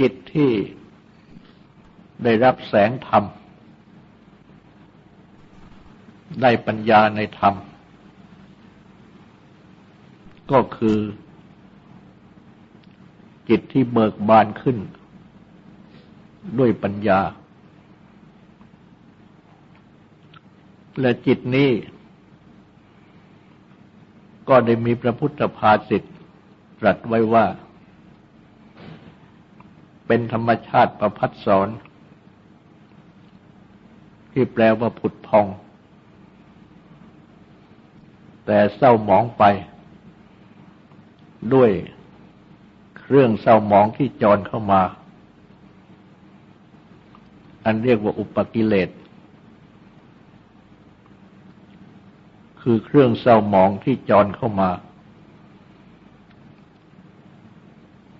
จิตที่ได้รับแสงธรรม ได้ปัญญาในธรรม ก็คือจิตที่เบิกบานขึ้น ด้วยปัญญา และจิตนี้ ก็ได้มีพระพุทธภาษิตตรัสไว้ว่า เป็นธรรมชาติประพัดสอน ที่แปลว่าผุดพอง แต่เศร้าหมองไป ด้วยเครื่องเศร้าหมองที่จรเข้ามา อันเรียกว่าอุปกิเลสคือเครื่องเศร้าหมองที่จรเข้ามา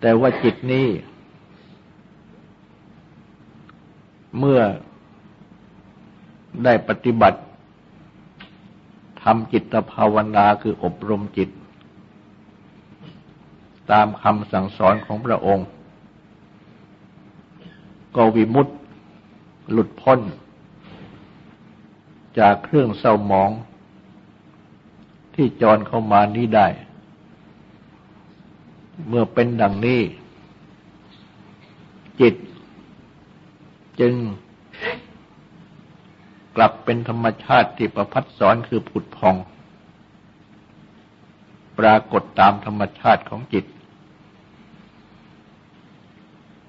แต่ว่าจิตนี้ เมื่อได้ปฏิบัติทำจิตภาวนาคืออบรมจิต ตามคำสั่งสอนของพระองค์ ก็วิมุตติหลุดพ้น จากเครื่องเศร้าหมอง ที่จรเข้ามานี้ได้ เมื่อเป็นดังนี้ จิต จึง กลับเป็นธรรมชาติที่ประพัดสอนคือผุดพอง ปรากฏตามธรรมชาติของจิต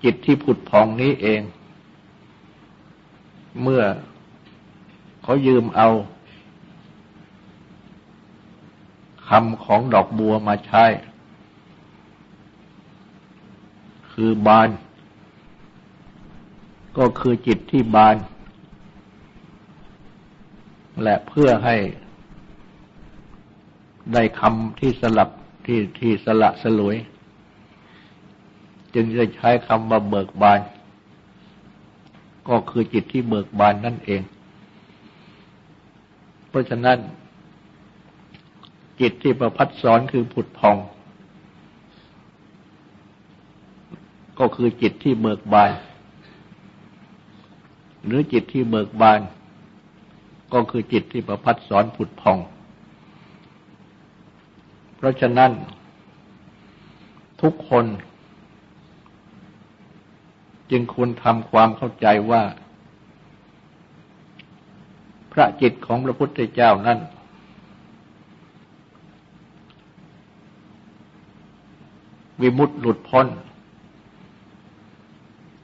จิตที่ผุดพองนี้เอง เมื่อเขายืมเอาคำของดอกบัวมาใช้ คือบาน ก็คือจิตที่บาน และเพื่อให้ได้คำที่สลับที่ที่สละสลวย จึงจะใช้คำว่าเบิกบาน ก็คือจิตที่เบิกบานนั่นเอง เพราะฉะนั้น จิตที่ประพัดสอนคือผุดพอง ก็คือจิตที่เบิกบาน หรือจิตที่เบิกบาน ก็คือจิตที่ประพัดสอนผุดพอง เพราะฉะนั้น ทุกคน จึงควรทำความเข้าใจว่า พระจิตของพระพุทธเจ้านั้นวิมุตติหลุดพ้น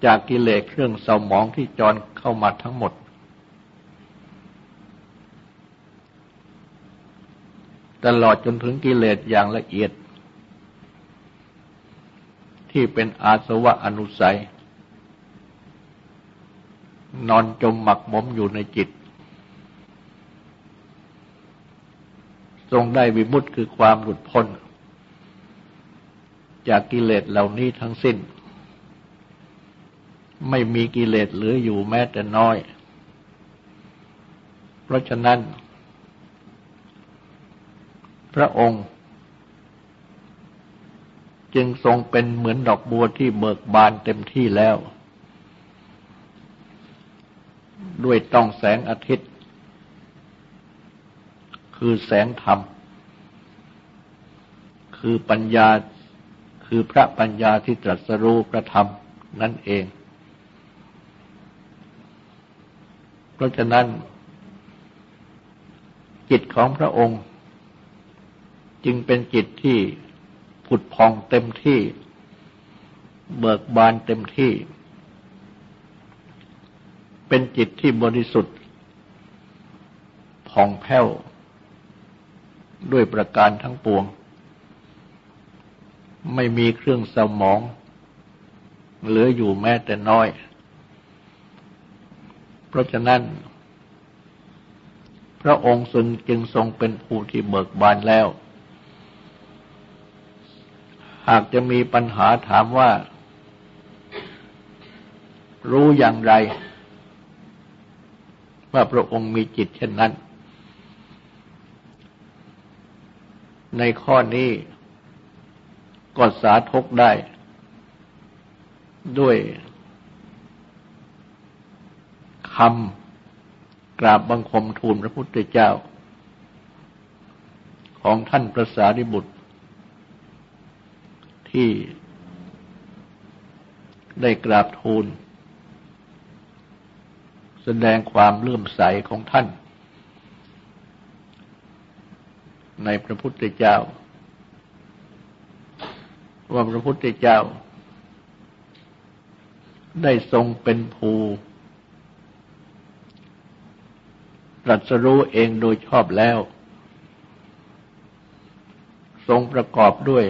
จากกิเลสเครื่องเศร้าหมองที่จรเข้ามาทั้งหมด ตลอดจนถึงกิเลสอย่างละเอียด ที่เป็นอาสวะอนุสัย นอนจมหมักหมมอยู่ในจิต ทรงได้วิมุตติคือความหลุดพ้น จากกิเลสเหล่านี้ทั้งสิ้น ไม่มีกิเลสเหลืออยู่แม้แต่น้อย เพราะฉะนั้น พระองค์ จึงทรงเป็นเหมือนดอกบัวที่เบิกบานเต็มที่แล้ว ด้วยต้องแสงอาทิตย์ คือแสงธรรม คือปัญญาคือพระปัญญาที่ตรัสรู้พระธรรมนั่นเอง เพราะฉะนั้น จิตของพระองค์ จึงเป็นจิตที่ผุดพองเต็มที่ เบิกบานเต็มที่ เป็นจิตที่บริสุทธิ์ผ่องแผ้ว ด้วยประการทั้งปวง ไม่มีเครื่องสมอง เหลืออยู่แม้แต่น้อย เพราะฉะนั้น พระองค์จึงทรงเป็นผู้ที่เบิกบานแล้ว หากจะมีปัญหาถามว่า รู้อย่างไร ว่าพระองค์มีจิตเช่นนั้น ในข้อนี้ก็สาธกได้ด้วย คำกราบบังคมทูลพระพุทธเจ้า ของท่านพระสารีบุตร ที่ได้กราบทูล แสดงความเลื่อมใสของท่าน ในพระพุทธเจ้า ว่าพระพุทธเจ้าได้ทรงเป็นภูต รัสรู้เองโดยชอบแล้ว ทรงประกอบด้วย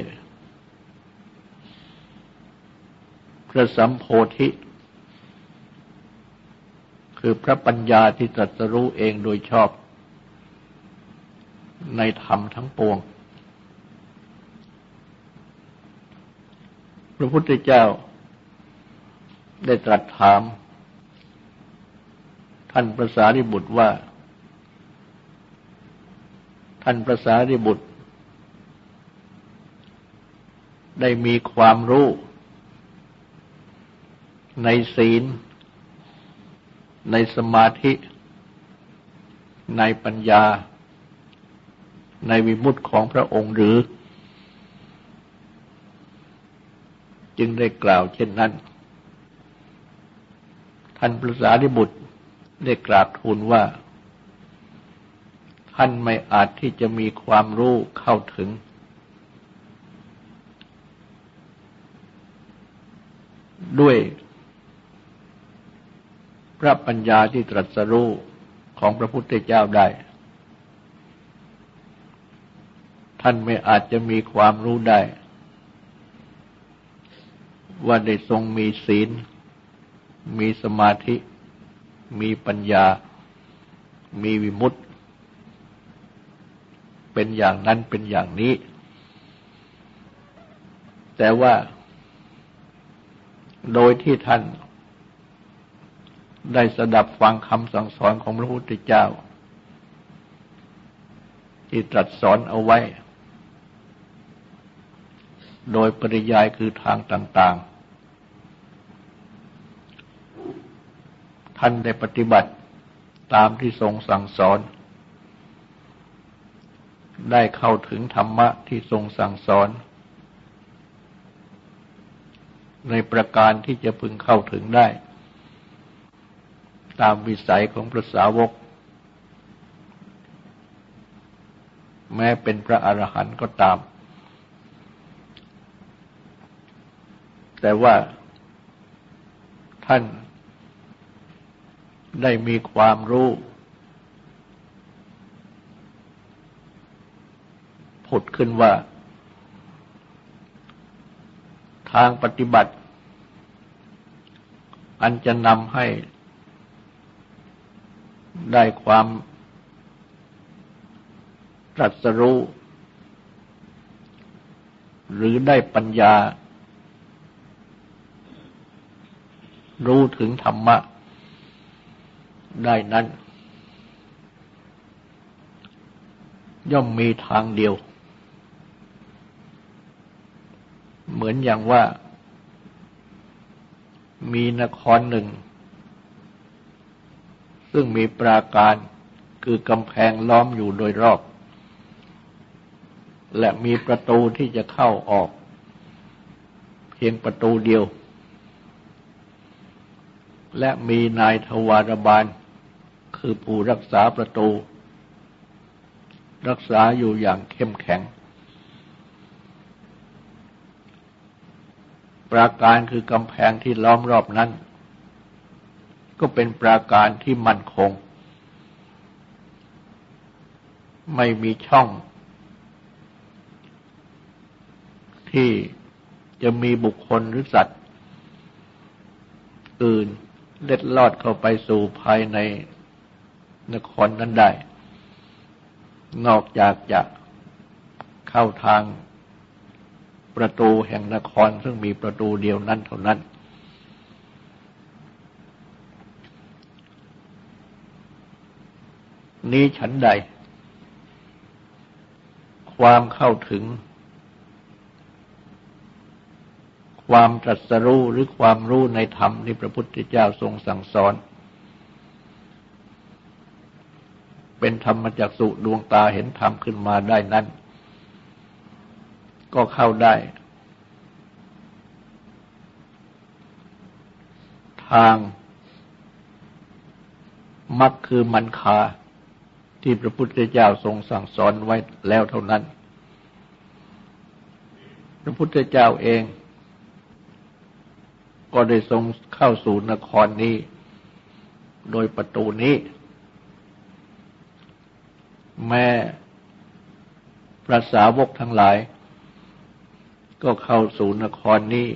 พระสัมโพธิ คือพระปัญญาที่ตรัสรู้เองโดยชอบ ในธรรมทั้งปวง พระพุทธเจ้าได้ตรัสถามท่านพระสารีบุตรว่า ท่านพระสารีบุตร ได้มีความรู้ ในศีล ในสมาธิ ในปัญญา ในวิมุตติของพระองค์หรือ จึงได้กล่าวเช่นนั้น ท่านพระสารีบุตรได้กราบทูลว่า ท่านไม่อาจที่จะมีความรู้เข้าถึง ด้วย พระปัญญาที่ตรัสรู้ของพระพุทธเจ้าได้ ท่านไม่อาจจะมีความรู้ได้ ว่าได้ทรงมีศีล มีสมาธิ มีปัญญา มีวิมุตติ เป็นอย่างนั้นเป็นอย่างนี้ แต่ว่าโดยที่ท่านได้สดับฟังคำสั่งสอนของพระพุทธเจ้า ที่ตรัสสอนเอาไว้ โดยปริยายคือทางต่าง ๆ ท่านได้ปฏิบัติตามที่ทรงสั่งสอน ได้เข้าถึงธรรมะที่ทรงสั่งสอน ในประการที่จะพึงเข้าถึงได้ ตามวิสัยของพระสาวก แม้เป็นพระอรหันต์ก็ตาม แต่ว่าท่านได้มีความรู้ ผุดขึ้นว่า ทางปฏิบัติ อันจะนำให้ได้ความตรัสรู้ หรือได้ปัญญา รู้ถึงธรรมะ ได้นั้น ย่อมมีทางเดียว เหมือนอย่างว่า มีนครหนึ่ง ซึ่งมีปราการคือกำแพงล้อมอยู่โดยรอบ และมีประตูที่จะเข้าออก เพียงประตูเดียว และมีนายทวารบาล คือผู้รักษาประตู รักษาอยู่อย่างเข้มแข็ง ปราการคือกำแพงที่ล้อมรอบนั้น ก็เป็นปราการที่มั่นคง ไม่มีช่อง ที่จะมีบุคคลหรือสัตว์ อื่นเล็ดลอดเข้าไปสู่ภายในนครนั้นได้ นอกจากจะเข้าทาง ประตูแห่งนครซึ่งมีประตูเดียวนั้นเท่านั้น นี้ฉันใด ความเข้าถึง ความตรัสรู้หรือความรู้ในธรรมที่พระพุทธเจ้าทรงสั่งสอนเป็นธรรมจักสุดวงตาเห็นธรรมขึ้นมาได้นั้น ก็เข้าได้ ทางมักคือมันคาที่พระพุทธเจ้าทรงสั่งสอนไว้แล้วเท่านั้น พระพุทธเจ้าเอง ก็ได้ทรงเข้าสู่นครนี้ โดยประตูนี้ แม่พระสาวกทั้งหลาย ก็เข้าสู่นครนี้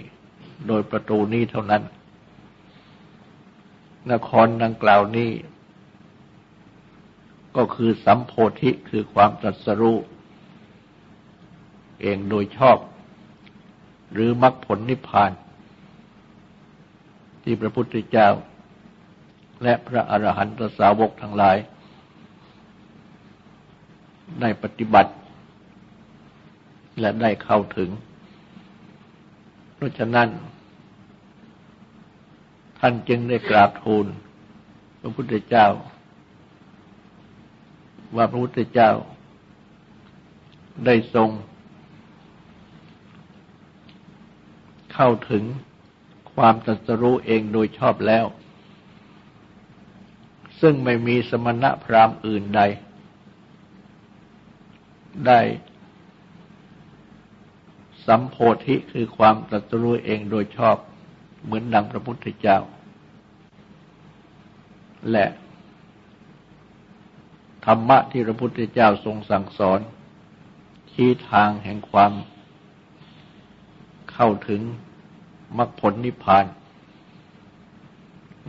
โดยประตูนี้เท่านั้น นครดังกล่าวนี้ ก็คือสัมโพธิคือความตรัสรู้เองโดยชอบ หรือมรรคผลนิพพาน ที่พระพุทธเจ้า และพระอรหันตสาวกทั้งหลาย ได้ปฏิบัติ และได้เข้าถึง ราะฉะนั้น ท่านจึงได้กราบทูลพระพุทธเจ้า ว่าพระพุทธเจ้า ได้ทรง เข้าถึงความตรัสรู้เองโดยชอบแล้ว ซึ่งไม่มีสมณะพราหมณ์อื่นใด ได้ สัมโพธิคือความตรัสรู้เองโดยชอบเหมือนดังพระพุทธเจ้า และธรรมะที่พระพุทธเจ้าทรงสั่งสอน ชี้ทางแห่งความเข้าถึงมรรคผลนิพพาน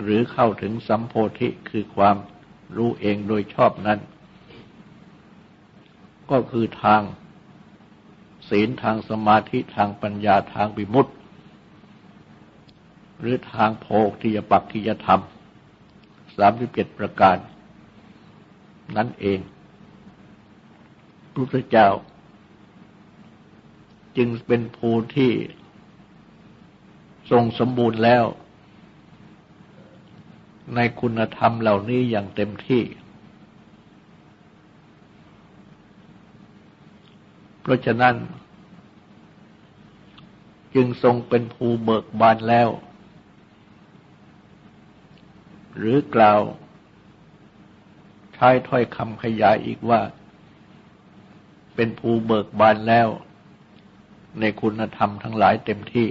หรือเข้าถึงสัมโพธิคือความรู้เองโดยชอบนั้น ก็คือทาง ศีลทางสมาธิทางปัญญาทางบิมุตหรือทางโพธิยปักขิยธรรมสามสิบเจ็ดประการ นั่นเองพระพุทธเจ้า จึงเป็นภูที่ทรงสมบูรณ์แล้ว ในคุณธรรมเหล่านี้อย่างเต็มที่ เพราะฉะนั้น จึงทรงเป็นภูเบิกบานแล้ว หรือกล่าว ใช้ถ้อยคำขยายอีกว่า เป็นภูเบิกบานแล้ว ในคุณธรรมทั้งหลายเต็มที่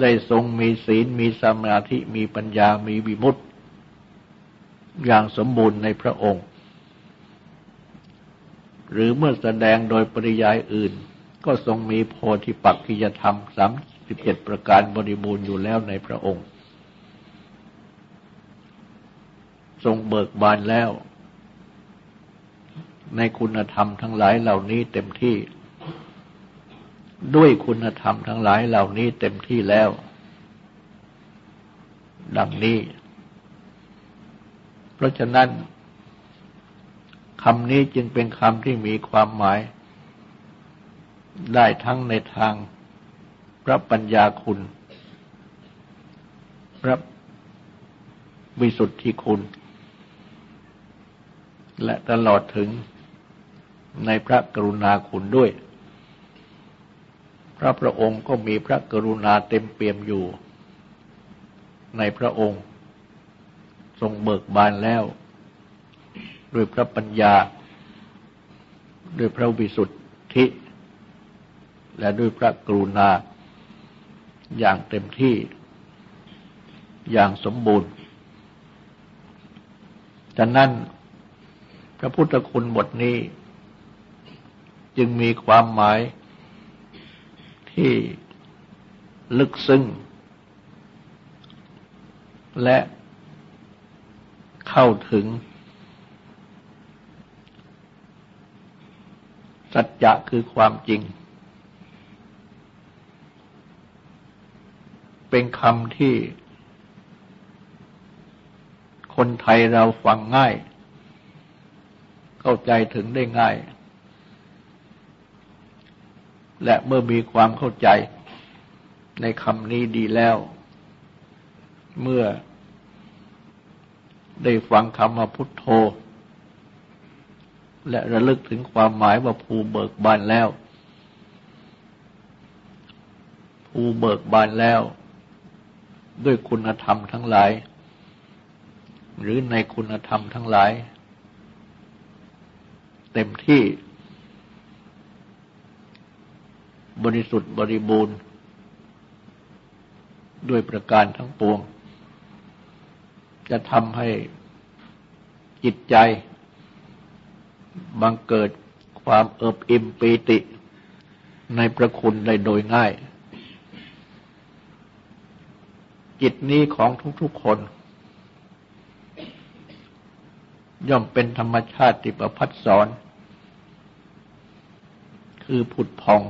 ได้ทรงมีศีลมีสมาธิมีปัญญามีวิมุตติ อย่างสมบูรณ์ในพระองค์ หรือเมื่อแสดงโดยปริยายอื่น ก็ทรงมีโพธิปักขิยธรรมสามสิบเอ็ดประการบริบูรณ์อยู่แล้วในพระองค์ ทรงเบิกบานแล้ว ในคุณธรรมทั้งหลายเหล่านี้เต็มที่ ด้วยคุณธรรมทั้งหลายเหล่านี้เต็มที่แล้ว ดังนี้ เพราะฉะนั้น คำนี้จึงเป็นคำที่มีความหมาย ได้ทั้งในทางพระปัญญาคุณ พระวิสุทธิคุณ และตลอดถึงในพระกรุณาคุณด้วย พระพระองค์ก็มีพระกรุณาเต็มเปี่ยมอยู่ ในพระองค์ ทรงเบิกบานแล้ว ด้วยพระปัญญา ด้วยพระวิสุทธิ และด้วยพระกรุณา อย่างเต็มที่อย่างสมบูรณ์ฉะนั้นพระพุทธคุณบทนี้ จึงมีความหมายที่ลึกซึ้งและเข้าถึง สัจจะคือความจริง เป็นคำที่ คนไทยเราฟังง่าย เข้าใจถึงได้ง่าย และเมื่อมีความเข้าใจในคำนี้ดีแล้ว เมื่อได้ฟังคำว่าพุทโธ และระลึกถึงความหมายว่าภูเบิกบานแล้ว ภูเบิกบานแล้ว ด้วยคุณธรรมทั้งหลาย หรือในคุณธรรมทั้งหลาย เต็มที่ บริสุทธิ์บริบูรณ์ ด้วยประการทั้งปวง จะทำให้จิตใจ บังเกิดความเอิบอิ่มปีติในพระคุณได้โดยง่าย จิตนี้ของทุกๆคน ย่อมเป็นธรรมชาติประพัดสอน คือผุดพอง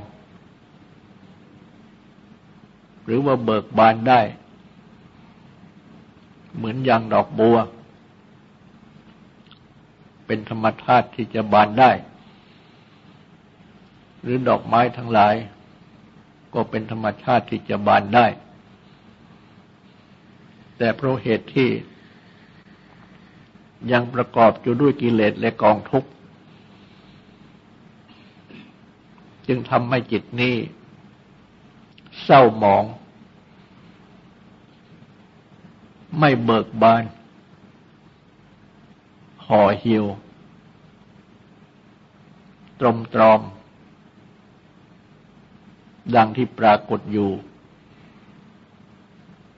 หรือว่าเบิกบานได้ เหมือนอย่างดอกบัว เป็นธรรมชาติที่จะบานได้ หรือดอกไม้ทั้งหลาย ก็เป็นธรรมชาติที่จะบานได้ แต่เพราะเหตุที่ยังประกอบอยู่ด้วยกิเลสและกองทุกข์ จึงทำให้จิตนี้ เศร้าหมอง ไม่เบิกบาน ห่อเหี่ยวตรมตรอม ดังที่ปรากฏอยู่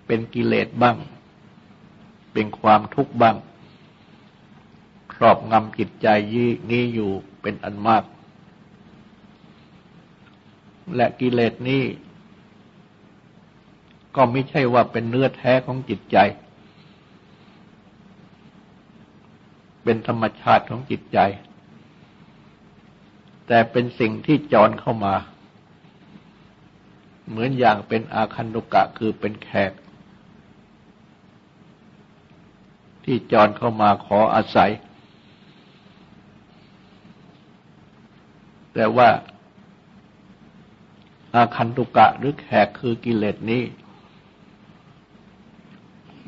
เป็นกิเลสบ้าง เป็นความทุกข์บ้าง ครอบงำจิตใจยี่นี้อยู่เป็นอันมาก และกิเลสนี้ ก็ไม่ใช่ว่าเป็นเนื้อแท้ของจิตใจ เป็นธรรมชาติของจิตใจ แต่เป็นสิ่งที่จรเข้ามา เหมือนอย่างเป็นอาคันตุกะคือเป็นแขก ที่จรเข้ามาขออาศัย แต่ว่าอาคันตุกะหรือแขกคือกิเลสนี้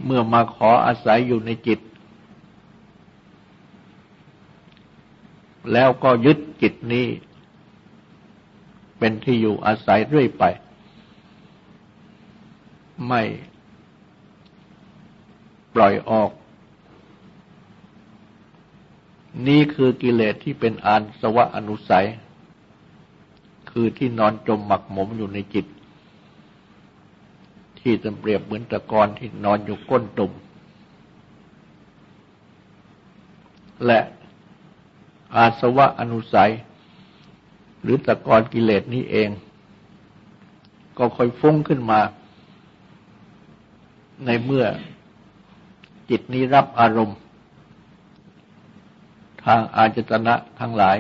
เมื่อมาขออาศัยอยู่ในจิต แล้วก็ยึดจิตนี้ เป็นที่อยู่อาศัยเรื่อยไป ไม่ปล่อยออก นี่คือกิเลสที่เป็นอานสวะอนุสัย คือที่นอนจมหมักหมมอยู่ในจิต ที่จะเปรียบเหมือนตะกอนที่นอนอยู่ก้นตุ่มและ อาสวะอนุสัย หรือตะกอนกิเลสนี้เอง ก็ค่อยฟุ้งขึ้นมา ในเมื่อจิตนี้รับอารมณ์ ทางอาจตนะทั้งหลาย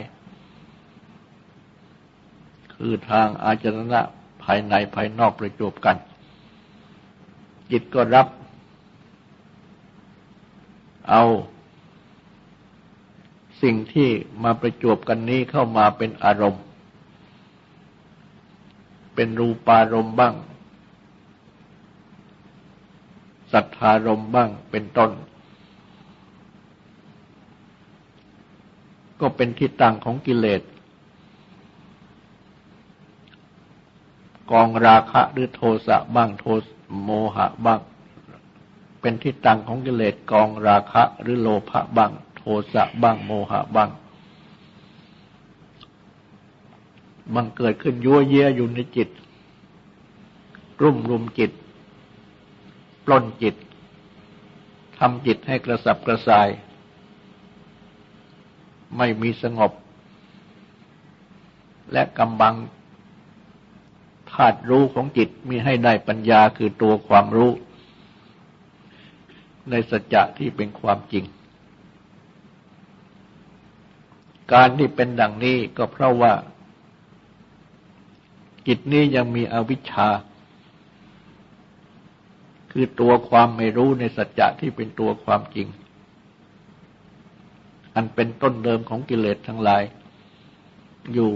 คือทางอาจตนะภายในภายนอกประจบกัน จิตก็รับ เอา สิ่งที่มาประจวบกันนี้เข้ามาเป็นอารมณ์ เป็นรูปารมณ์บ้าง สัทธารมณ์บ้างเป็นต้น ก็เป็นที่ตั้งของกิเลส กองราคะหรือโทสะบ้างโทสโมหะบ้าง เป็นที่ตั้งของกิเลสกองราคะหรือโลภะบ้าง โทสะบ้างโมหะบ้างบังเกิดขึ้นยั่วเยี่ยอยู่ในจิต รุ่มรุมจิต ปล้นจิตทำจิตให้กระสับกระส่าย ไม่มีสงบ และกำบังธาตุรู้ของจิตมีให้ได้ปัญญาคือตัวความรู้ ในสัจจะที่เป็นความจริง การที่เป็นดังนี้ก็เพราะว่า จิตนี้ยังมีอวิชชา คือตัวความไม่รู้ในสัจจะที่เป็นตัวความจริง อันเป็นต้นเดิมของกิเลสทั้งหลาย อยู่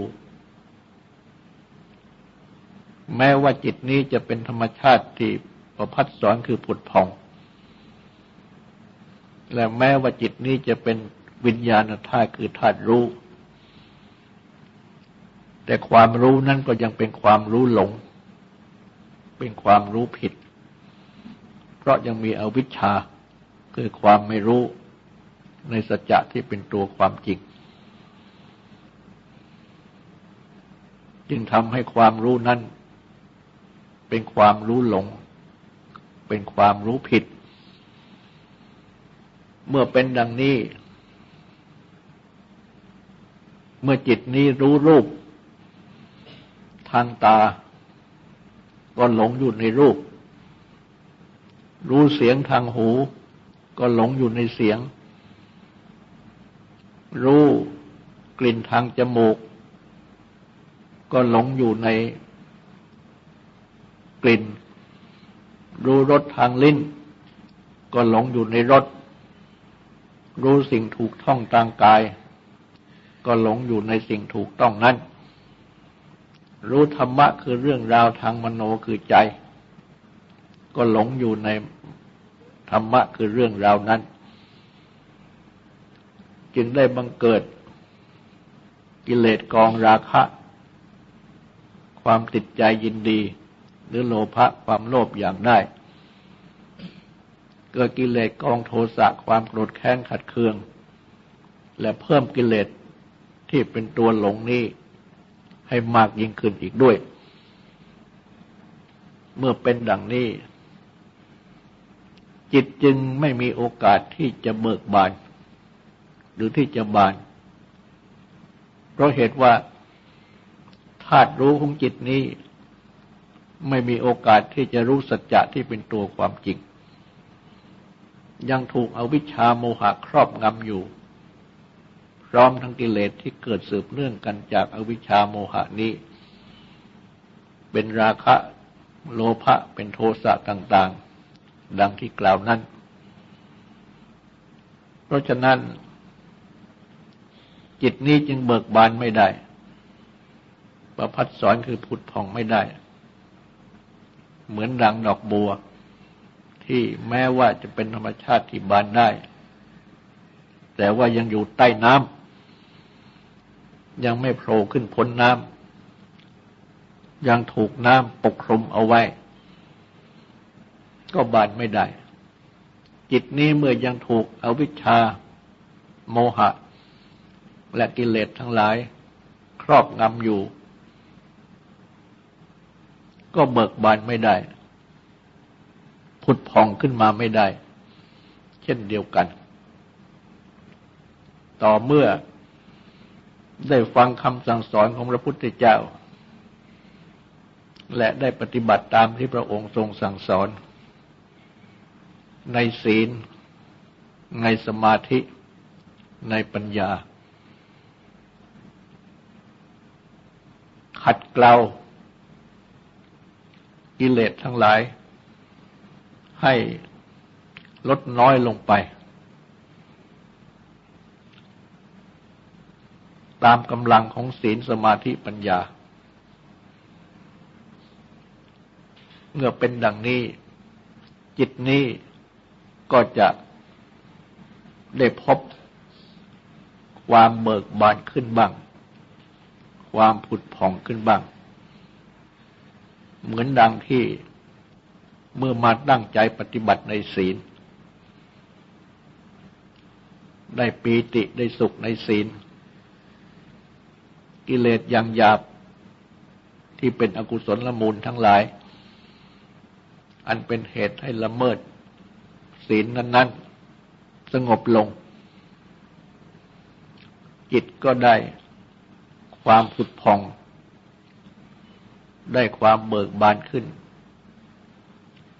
แม้ว่าจิตนี้จะเป็นธรรมชาติที่ประพัดสอนคือผุดผ่อง และแม้ว่าจิตนี้จะเป็น วิญญาณธาตุคือธาตุรู้ แต่ความรู้นั้นก็ยังเป็นความรู้หลง เป็นความรู้ผิด เพราะยังมีอวิชชาคือความไม่รู้ในสัจจะที่เป็นตัวความจริง จึงทำให้ความรู้นั้น เป็นความรู้หลง เป็นความรู้ผิด เมื่อเป็นดังนี้ เมื่อจิตนี้รู้รูป ทางตา ก็หลงอยู่ในรูป รู้เสียงทางหู ก็หลงอยู่ในเสียง รู้กลิ่นทางจมูก ก็หลงอยู่ในกลิ่น รู้รสทางลิ้น ก็หลงอยู่ในรสรู้สิ่งถูกท่องทางกาย ก็หลงอยู่ในสิ่งถูกต้องนั้น รู้ธรรมะคือเรื่องราวทางมโนคือใจ ก็หลงอยู่ในธรรมะคือเรื่องราวนั้น จึงได้บังเกิดกิเลสกองราคะ ความติดใจยินดี หรือโลภะความโลภอย่างได้ เกิดกิเลสกองโทสะความโกรธแค้นขัดเคือง และเพิ่มกิเลส ที่เป็นตัวหลงนี้ให้มากยิ่งขึ้นอีกด้วย เมื่อเป็นดังนี้ จิตจึงไม่มีโอกาสที่จะเบิกบาน หรือที่จะบาน เพราะเหตุว่าธาตุรู้ของจิตนี้ ไม่มีโอกาสที่จะรู้สัจจะที่เป็นตัวความจริง ยังถูกอวิชชาโมหะครอบงำอยู่ พร้อมทั้งกิเลสที่เกิดสืบเนื่องกันจากอวิชชาโมหะนี้ เป็นราคะโลภะเป็นโทสะต่างๆ ดังที่กล่าวนั้น เพราะฉะนั้น จิตนี้จึงเบิกบานไม่ได้ประพัดสอนคือผุดผ่องไม่ได้ เหมือนดังดอกบัว ที่แม้ว่าจะเป็นธรรมชาติที่บานได้ แต่ว่ายังอยู่ใต้น้ำ ยังไม่โผล่ขึ้นพ้นน้ำยังถูกน้ำปกคลุมเอาไว้ ก็บานไม่ได้ จิตนี้เมื่อยังถูกอวิชชา โมหะ และกิเลสทั้งหลาย ครอบงำอยู่ ก็เบิกบานไม่ได้พุดพองขึ้นมาไม่ได้ เช่นเดียวกัน ต่อเมื่อ ได้ฟังคำสั่งสอนของพระพุทธเจ้า และได้ปฏิบัติตามที่พระองค์ทรงสั่งสอน ในศีล ในสมาธิ ในปัญญา ขัดเกลากิเลสทั้งหลาย ให้ลดน้อยลงไป ตามกำลังของศีลสมาธิปัญญา เมื่อเป็นดังนี้ จิตนี้ก็จะได้พบความเบิกบานขึ้นบ้าง ความผุดผ่องขึ้นบ้าง เหมือนดังที่เมื่อมาตั้งใจปฏิบัติในศีล ได้ปีติได้สุขในศีล กิเลสยังหยาบที่เป็นอกุศลละมูลทั้งหลาย อันเป็นเหตุให้ละเมิด ศีลนั้น ๆ สงบลง จิตก็ได้ความผุดพอง ได้ความเบิกบานขึ้น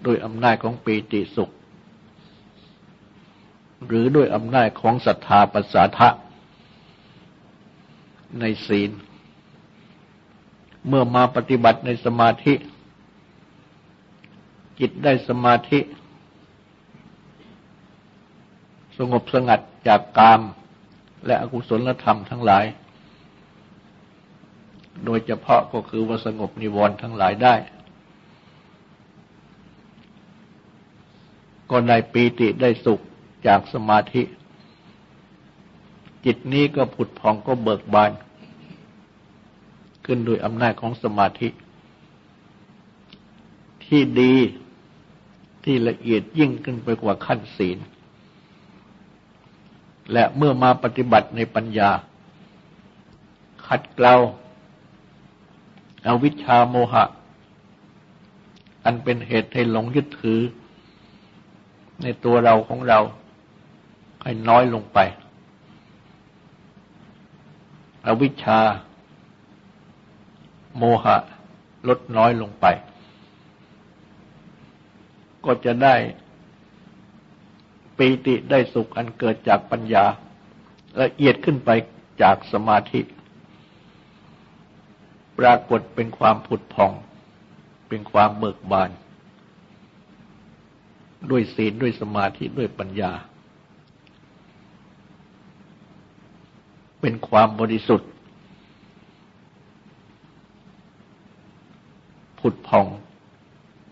โดยอำนาจของปีติสุข หรือด้วยอำนาจของศรัทธาปัสสาทะ ในศีล เมื่อมาปฏิบัติในสมาธิ จิตได้สมาธิ สงบสงัดจากกาม และอกุศลธรรมทั้งหลาย โดยเฉพาะก็คือว่าสงบนิวรณ์ทั้งหลายได้ ก็ได้ปีติได้สุขจากสมาธิ จิตนี้ก็ผุดพองก็เบิกบาน ขึ้นโดยอำนาจของสมาธิ ที่ดีที่ละเอียดยิ่งขึ้นไปกว่าขั้นศีล และเมื่อมาปฏิบัติในปัญญา ขัดเกลาอาวิชชาโมหะ อันเป็นเหตุให้หลงยึดถือ ในตัวเราของเราให้น้อยลงไป อวิชชา โมหะ ลดน้อยลงไป ก็จะได้ปีติได้สุขอันเกิดจากปัญญา ละเอียดขึ้นไปจากสมาธิ ปรากฏเป็นความผุดผ่อง เป็นความเบิกบาน ด้วยศีลด้วยสมาธิด้วยปัญญา เป็นความบริสุทธิ์ ผุดผ่อง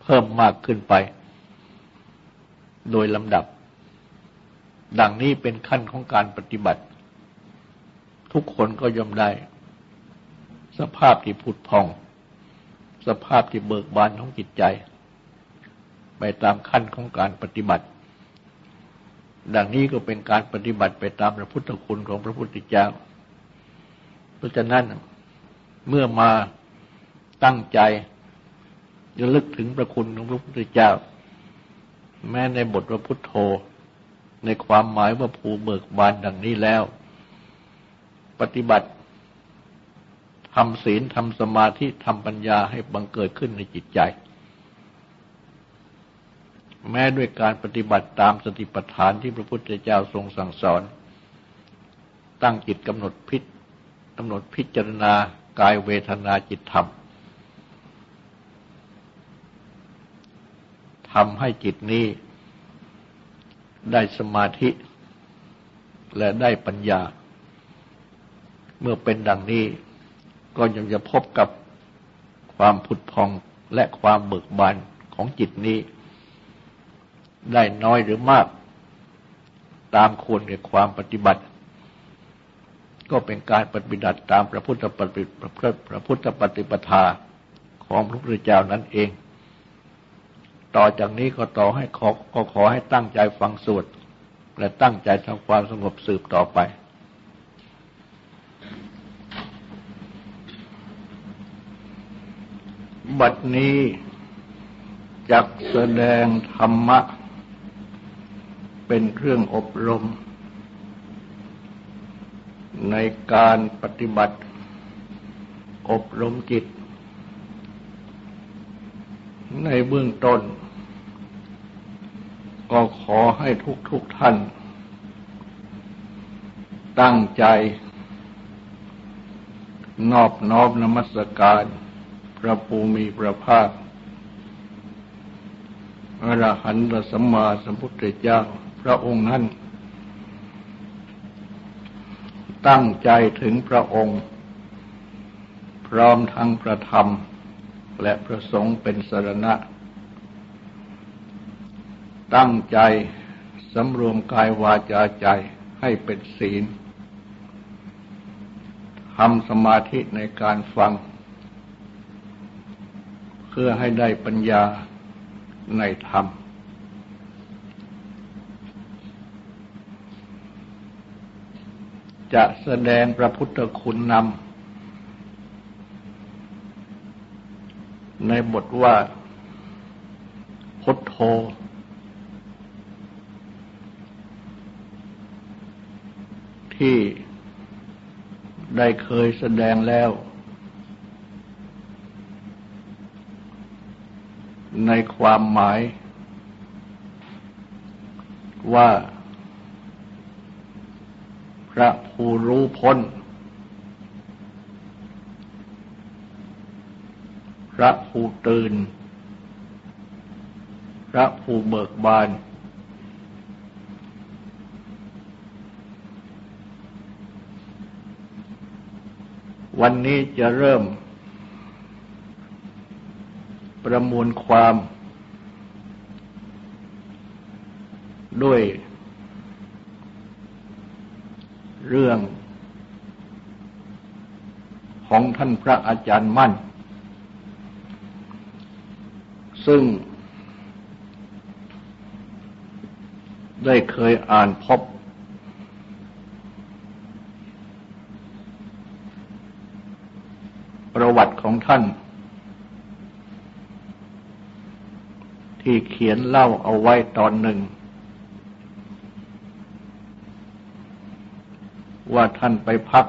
เพิ่มมากขึ้นไป โดยลำดับ ดังนี้เป็นขั้นของการปฏิบัติ ทุกคนก็ย่อมได้ สภาพที่ผุดพอง สภาพที่เบิกบานของจิตใจ ไปตามขั้นของการปฏิบัติ ดังนี้ก็เป็นการปฏิบัติไปตามพระพุทธคุณของพระพุทธเจ้า เพราะฉะนั้นเมื่อมาตั้งใจจะลึกถึงพระคุณของพระพุทธเจ้า แม้ในบทพระพุทโธ ในความหมายว่าภูเบิกบานดังนี้แล้ว ปฏิบัติทำศีลทำสมาธิทำปัญญาให้บังเกิดขึ้นในจิตใจ แม้ด้วยการปฏิบัติตามสติปัฏฐานที่พระพุทธเจ้าทรงสั่งสอน ตั้งจิตกำหนดพิจกำหนดพิจารณากายเวทนาจิตธรรมทำให้จิตนี้ได้สมาธิและได้ปัญญา เมื่อเป็นดังนี้ก็ยังจะพบกับความผุดพองและความเบิกบานของจิตนี้ ได้น้อยหรือมาก ตามควรแก่ความปฏิบัติ ก็เป็นการปฏิบัติตามพระพุทธปฏิพระพุทธปฏิปทาของพระพุทธเจ้านั่นเอง ต่อจากนี้ก็ต่อให้ขอก็ขอให้ตั้งใจฟังสวดและตั้งใจทำความสงบสืบต่อไปบัดนี้จักแสดงธรรมะ เป็นเครื่องอบรม ในการปฏิบัติ อบรมจิต ในเบื้องต้น ก็ขอให้ทุกทุกท่าน ตั้งใจ นอบน้อมนมัสการ พระภูมิพระภาคอรหันตสัมมาสัมพุทธเจ้า พระองค์นั้น ตั้งใจถึงพระองค์ พร้อมทั้งพระธรรม และพระสงฆ์เป็นสรณะ ตั้งใจสำรวมกายวาจาใจให้เป็นศีลทำสมาธิในการฟัง เพื่อให้ได้ปัญญาในธรรม จะแสดงพระพุทธคุณนำในบทว่าพุทโธ ที่ได้เคยแสดงแล้ว ในความหมายว่า พระผู้รู้พ้น พระผู้ตื่น พระผู้เบิกบานววันนี้จะเริ่ม ประมวลความด้วย เรื่อง ของท่านพระอาจารย์มั่น ซึ่ง ได้เคยอ่านพบ ประวัติของท่าน ที่เขียนเล่าเอาไว้ตอนหนึ่ง ว่าท่านไปพัก